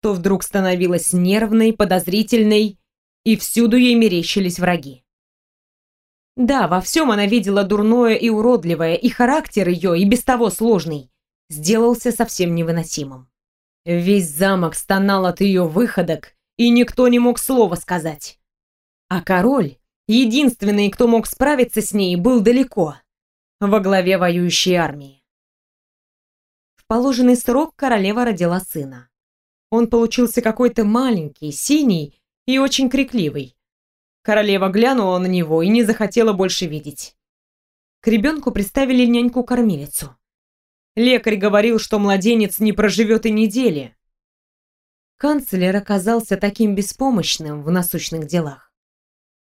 то вдруг становилась нервной, подозрительной, и всюду ей мерещились враги. Да, во всем она видела дурное и уродливое, и характер ее, и без того сложный, сделался совсем невыносимым. Весь замок стонал от ее выходок, и никто не мог слова сказать. А король, единственный, кто мог справиться с ней, был далеко, во главе воюющей армии. В положенный срок королева родила сына. Он получился какой-то маленький, синий и очень крикливый. Королева глянула на него и не захотела больше видеть. К ребенку приставили няньку-кормилицу. Лекарь говорил, что младенец не проживет и недели. Канцлер оказался таким беспомощным в насущных делах.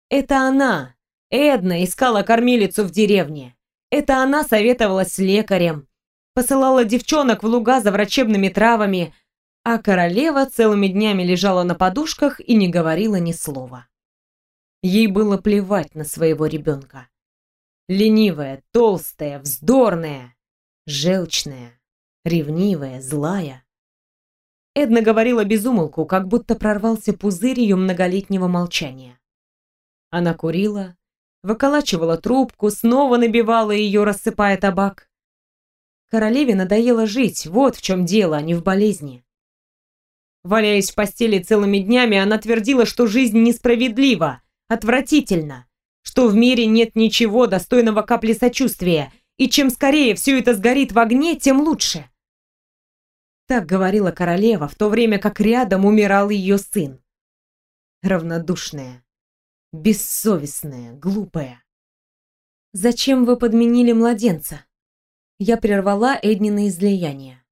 Это она, Эдна, искала кормилицу в деревне. Это она советовалась с лекарем, посылала девчонок в луга за врачебными травами, а королева целыми днями лежала на подушках и не говорила ни слова. Ей было плевать на своего ребенка. Ленивая, толстая, вздорная, желчная, ревнивая, злая. Эдна говорила без умолку, как будто прорвался пузырь ее многолетнего молчания. Она курила, выколачивала трубку, снова набивала ее, рассыпая табак. Королеве надоело жить, вот в чем дело, а не в болезни. Валяясь в постели целыми днями, она твердила, что жизнь несправедлива, отвратительна, что в мире нет ничего достойного капли сочувствия, и чем скорее все это сгорит в огне, тем лучше. Так говорила королева, в то время как рядом умирал ее сын. Равнодушная, бессовестная, глупая. «Зачем вы подменили младенца?» Я прервала Эднина излияние.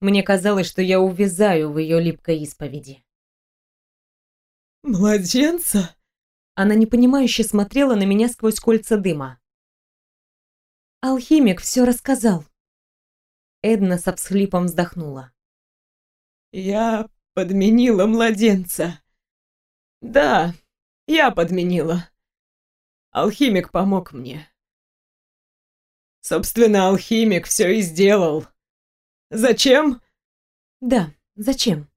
Мне казалось, что я увязаю в ее липкой исповеди.
«Младенца?»
Она непонимающе смотрела на меня сквозь кольца дыма. «Алхимик все рассказал». Эдна со всхлипом вздохнула.
«Я подменила младенца. Да, я подменила. Алхимик помог мне. Собственно, алхимик все и сделал. Зачем?
Да, зачем?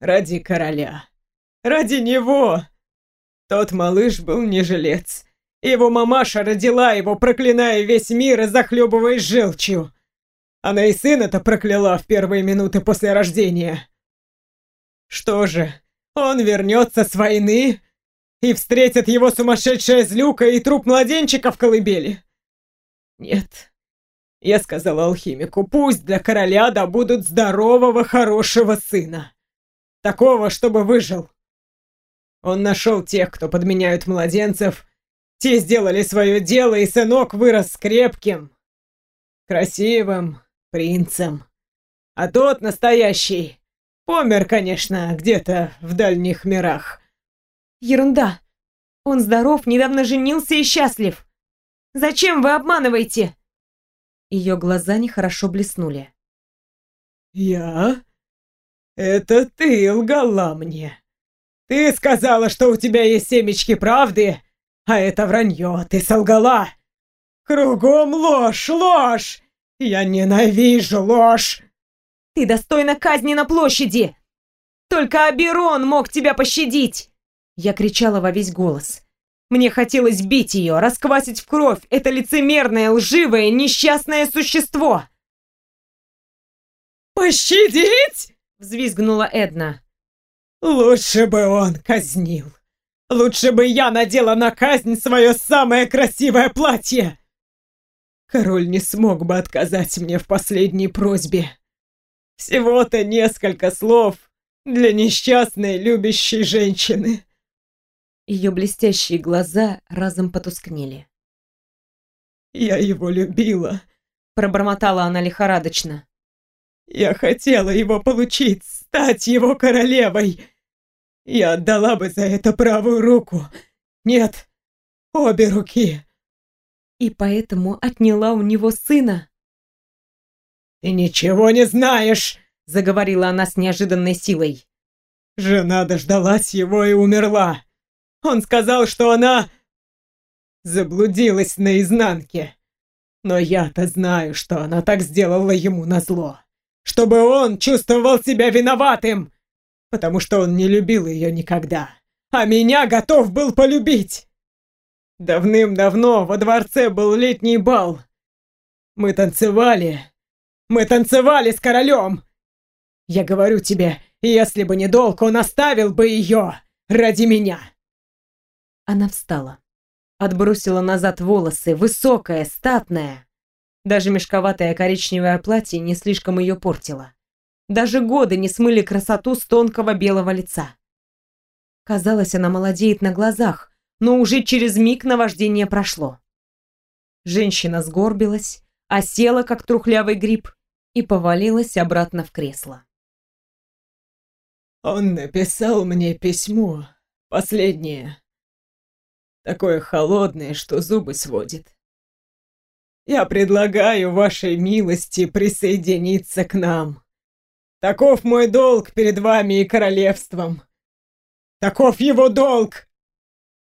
Ради короля. Ради него. Тот малыш был не жилец. Его мамаша родила его, проклиная весь мир и захлебываясь желчью. Она и сына-то прокляла в первые минуты после рождения. Что же, он вернется с войны и встретит его сумасшедшая злюка и труп младенчика в колыбели? Нет. Я сказал алхимику, пусть для короля добудут здорового, хорошего сына. Такого, чтобы выжил. Он нашел тех, кто подменяют младенцев. Те сделали свое дело, и сынок вырос крепким, красивым принцем. А тот настоящий помер, конечно, где-то в дальних мирах.
Ерунда. Он здоров, недавно женился и счастлив. Зачем вы обманываете? Ее глаза нехорошо блеснули.
Я? Это ты лгала мне. Ты сказала, что у тебя есть семечки правды, а это вранье, ты солгала. Кругом ложь, ложь! Я ненавижу ложь!
Ты достойна казни на площади! Только Аберон мог тебя пощадить! Я кричала во весь голос. Мне хотелось бить ее, расквасить в кровь это лицемерное, лживое, несчастное существо.
«Пощадить?»
— взвизгнула Эдна.
«Лучше бы он казнил. Лучше бы я надела на казнь свое самое красивое платье. Король не смог бы отказать мне в последней просьбе. Всего-то несколько слов для несчастной любящей женщины».
Ее блестящие глаза разом потускнели.
«Я его любила», —
пробормотала она лихорадочно.
«Я хотела его получить, стать его королевой. Я отдала бы за это правую руку. Нет, обе руки».
«И поэтому отняла у него сына?»
«Ты ничего не знаешь!»
— заговорила она с неожиданной силой.
«Жена дождалась его и умерла. Он сказал, что она заблудилась наизнанке. Но я-то знаю, что она так сделала ему назло. Чтобы он чувствовал себя виноватым. Потому что он не любил ее никогда. А меня готов был полюбить. Давным-давно во дворце был летний бал. Мы танцевали. Мы танцевали с королем. Я говорю тебе, если бы не долг, он оставил бы ее ради меня.
Она встала. Отбросила назад волосы, высокая, статная. Даже мешковатое коричневое платье не слишком ее портило. Даже годы не смыли красоту с тонкого белого лица. Казалось, она молодеет на глазах, но уже через миг наваждение прошло. Женщина сгорбилась, осела, как трухлявый гриб, и повалилась обратно в кресло.
«Он написал мне письмо, последнее, такое холодное, что зубы сводит. Я предлагаю вашей милости присоединиться к нам. Таков мой долг перед вами и королевством. Таков его долг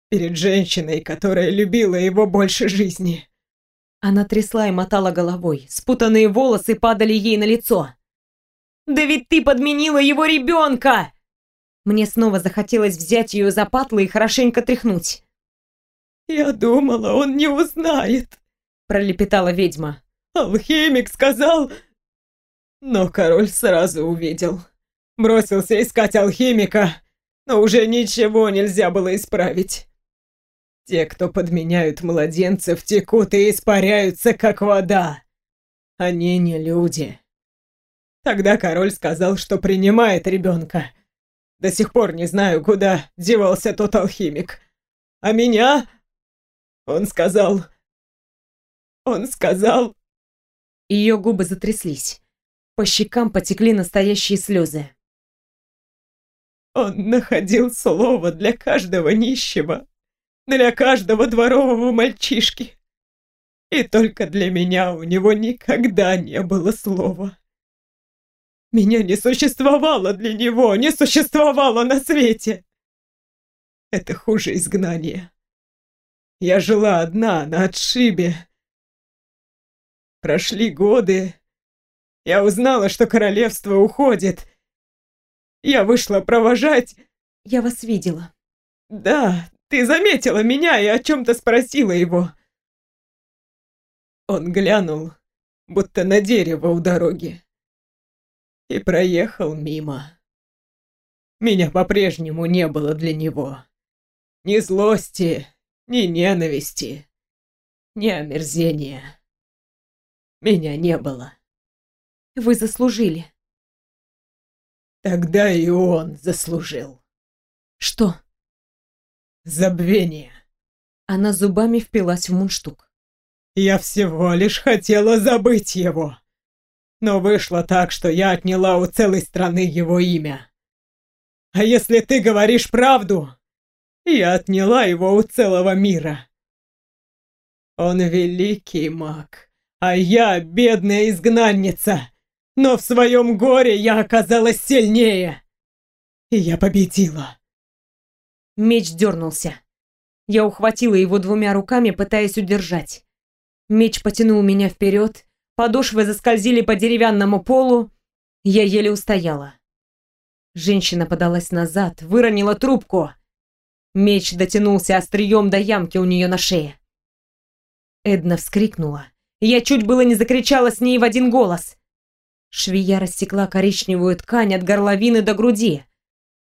перед женщиной, которая любила его больше жизни.
Она трясла и мотала головой. Спутанные волосы падали ей на лицо. «Да ведь ты подменила его ребенка!» Мне снова захотелось взять ее за патлы и хорошенько тряхнуть.
«Я думала, он не узнает», — пролепетала ведьма. «Алхимик сказал...» Но король сразу увидел. Бросился искать алхимика, но уже ничего нельзя было исправить. Те, кто подменяют младенцев, текут и испаряются, как вода. Они не люди. Тогда король сказал, что принимает ребенка. До сих пор не знаю, куда девался тот алхимик. А меня он сказал... Он сказал...
Ее губы затряслись. По щекам потекли настоящие слезы.
Он находил слово для каждого нищего, для каждого дворового мальчишки. И только для меня у него никогда не было слова. Меня не существовало для него, не существовало на свете. Это хуже изгнания. Я жила одна на отшибе. Прошли годы. Я узнала, что королевство уходит. Я вышла провожать.
Я вас видела.
Да, ты заметила меня и о чем-то спросила его. Он глянул, будто на дерево у дороги, и проехал мимо. Меня по-прежнему не было для него. Ни злости, ни ненависти, ни омерзения. Меня не было.
Вы заслужили.
Тогда и он заслужил.
Что?
Забвение.
Она зубами впилась в мундштук.
Я всего лишь хотела забыть его. Но вышло так, что я отняла у целой страны его имя. А если ты говоришь правду, я отняла его у целого мира. Он великий маг, а я бедная изгнанница. Но в своем горе я оказалась сильнее. И я победила.
Меч дернулся. Я ухватила его двумя руками, пытаясь удержать. Меч потянул меня вперед, подошвы заскользили по деревянному полу, я еле устояла. Женщина подалась назад, выронила трубку. Меч дотянулся острием до ямки у нее на шее. Эдна вскрикнула. Я чуть было не закричала с ней в один голос. Швея рассекла коричневую ткань от горловины до груди.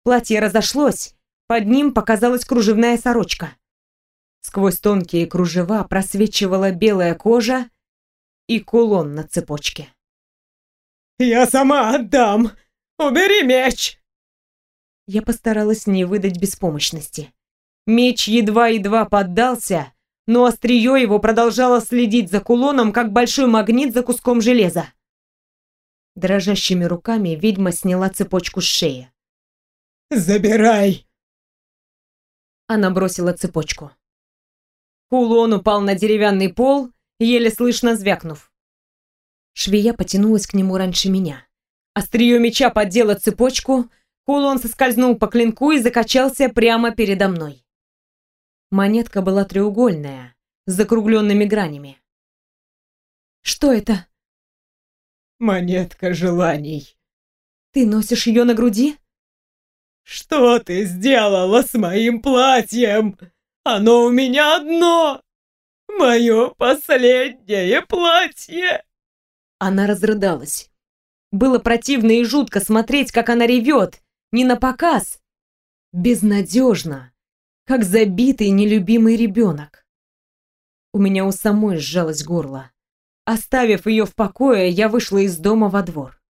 Платье разошлось, под ним показалась кружевная сорочка. Сквозь тонкие кружева просвечивала белая кожа и кулон на цепочке.
«Я сама отдам! Убери меч!»
Я постаралась не выдать беспомощности. Меч едва-едва поддался, но острие его продолжало следить за кулоном, как большой магнит за куском железа. Дрожащими руками ведьма сняла цепочку с шеи.
«Забирай!»
Она бросила цепочку. Кулон упал на деревянный пол, еле слышно звякнув. Швея потянулась к нему раньше меня. Острие меча поддело цепочку, Кулон соскользнул по клинку и закачался прямо передо мной. Монетка была треугольная, с закругленными гранями. «Что это?»
«Монетка желаний».
«Ты носишь ее на груди?»
«Что ты сделала с моим платьем? Оно у меня одно! Мое последнее платье!»
Она разрыдалась. Было противно и жутко смотреть, как она ревет, не на показ. Безнадежно, как забитый нелюбимый ребенок. У меня у самой сжалось горло. Оставив ее в покое, я вышла из дома во двор.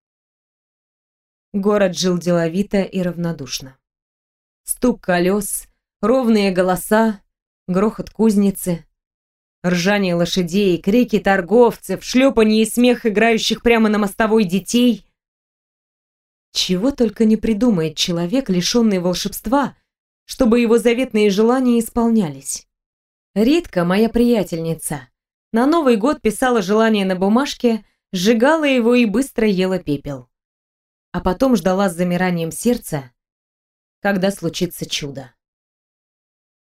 Город жил деловито и равнодушно. Стук колес, ровные голоса, грохот кузницы, ржание лошадей, крики торговцев, шлепанье и смех играющих прямо на мостовой детей. Чего только не придумает человек, лишенный волшебства, чтобы его заветные желания исполнялись. Ритка, моя приятельница, на Новый год писала желание на бумажке, сжигала его и быстро ела пепел. А потом ждала с замиранием сердца, когда случится чудо.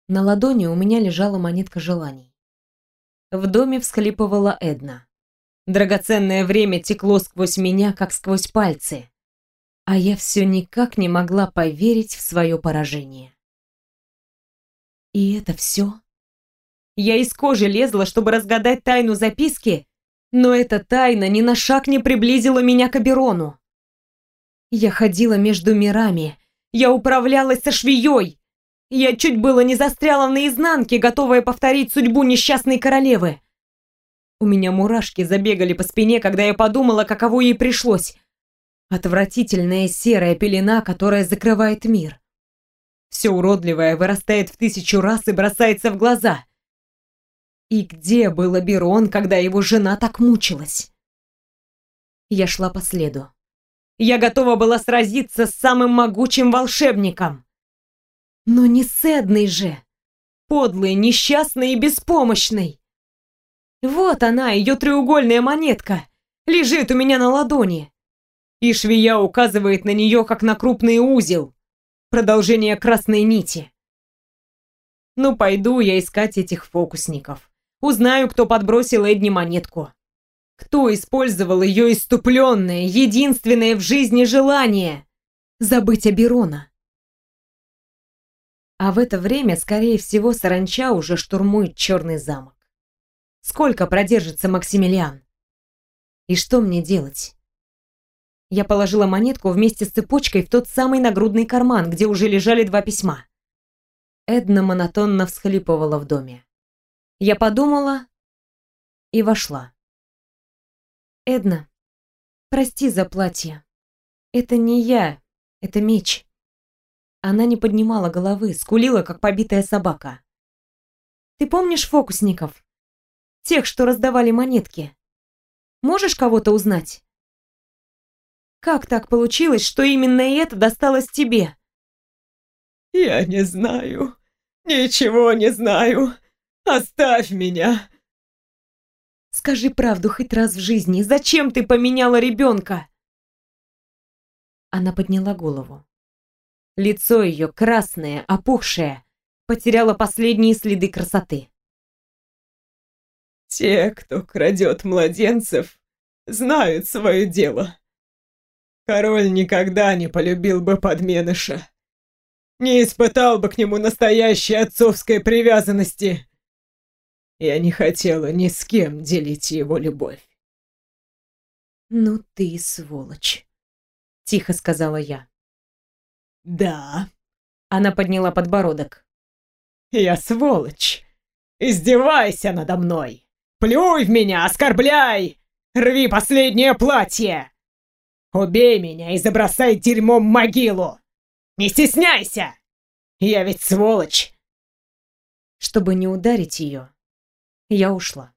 На ладони у меня лежала монетка желаний. В доме всхлипывала Эдна. Драгоценное время текло сквозь меня, как сквозь пальцы а я все никак не могла поверить в свое поражение. И это все? Я из кожи лезла, чтобы разгадать тайну записки, но эта тайна ни на шаг не приблизила меня к Аберону. Я ходила между мирами, я управлялась со швеей, я чуть было не застряла наизнанке, готовая повторить судьбу несчастной королевы. У меня мурашки забегали по спине, когда я подумала, каково ей пришлось. Отвратительная серая пелена, которая закрывает мир. Все уродливое вырастает в тысячу раз и бросается в глаза. И где был Аберон, когда его жена так мучилась? Я шла по следу. Я готова была сразиться с самым могучим волшебником. Но не с Эдной же. Подлый, несчастный и беспомощный. Вот она, ее треугольная монетка, лежит у меня на ладони и швея указывает на нее, как на крупный узел, продолжение красной нити. Ну, пойду я искать этих фокусников. Узнаю, кто подбросил Эдни монетку. Кто использовал ее иступленное, единственное в жизни желание — забыть Аберона. А в это время, скорее всего, саранча уже штурмует черный замок. Сколько продержится Максимилиан? И что мне делать? Я положила монетку вместе с цепочкой в тот самый нагрудный карман, где уже лежали два письма. Эдна монотонно всхлипывала в доме. Я подумала и вошла. «Эдна, прости за платье. Это не я, это меч». Она не поднимала головы, скулила, как побитая собака. «Ты помнишь фокусников? Тех, что раздавали монетки? Можешь кого-то узнать?» «Как так получилось, что именно это досталось тебе?»
«Я не знаю. Ничего не знаю. Оставь меня!»
«Скажи правду хоть раз в жизни. Зачем ты поменяла ребенка?» Она подняла голову. Лицо ее, красное, опухшее, потеряло последние следы красоты.
«Те, кто крадет младенцев, знают свое дело. Король никогда не полюбил бы подменыша не испытал бы к нему настоящей отцовской привязанности. Я не хотела ни с кем делить его любовь.
«Ну ты сволочь», — тихо сказала я.
«Да», —
она подняла подбородок.
«Я сволочь. Издевайся надо мной. Плюй в меня, оскорбляй. Рви последнее платье. Убей меня и забросай дерьмом могилу. Не стесняйся! Я ведь сволочь!»
Чтобы не ударить ее, я ушла.